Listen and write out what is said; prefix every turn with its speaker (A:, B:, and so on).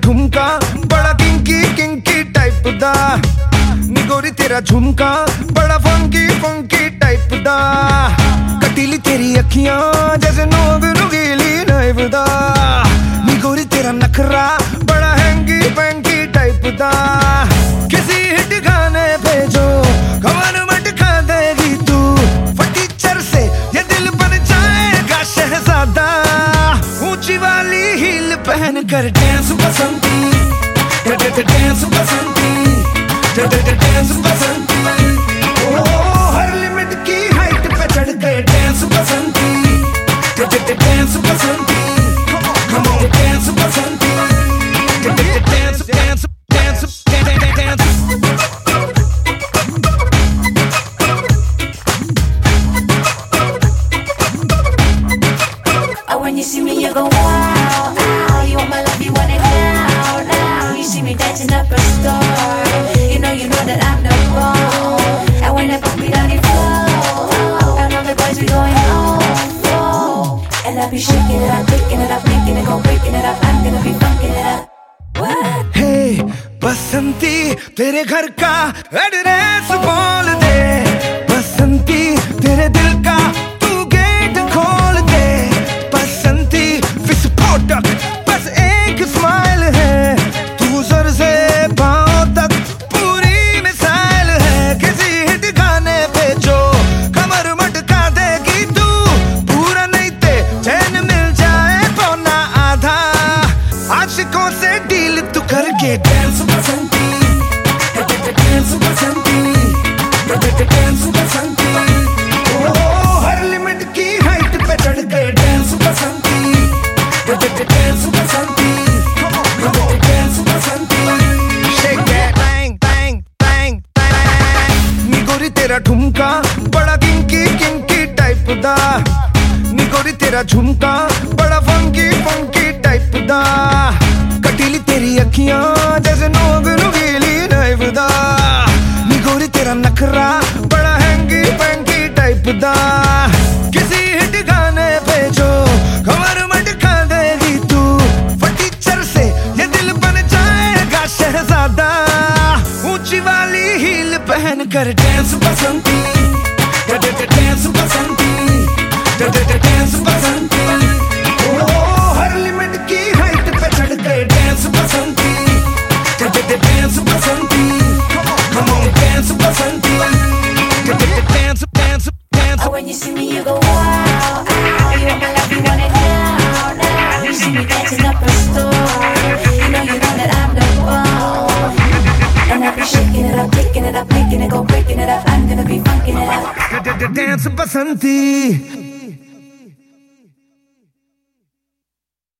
A: झुमका बड़ा kinky kinky type दा। निगोरी तेरा झुमका, बड़ा फंकी फंकी टाइप दा। कटीली तेरी अखियाँ जैसे नोग, रुगीली नाइव दा। निगोरी तेरा नखरा कर dance Basanti. Dance Basanti. Dance Basanti. ओ, हर लिमिट की हाइट पे चढ़ गए डांस बसंती। बसंती तेरे घर का एड्रेस बोल दे। तेरा ठुमका, बड़ा किंकी किंकी टाइप दा। नी तेरा झुमका, बड़ा फंकी फंकी टाइप दा। कटीली तेरी अखियाँ, जैसे नो पहन कर डांस बसंती dance basanti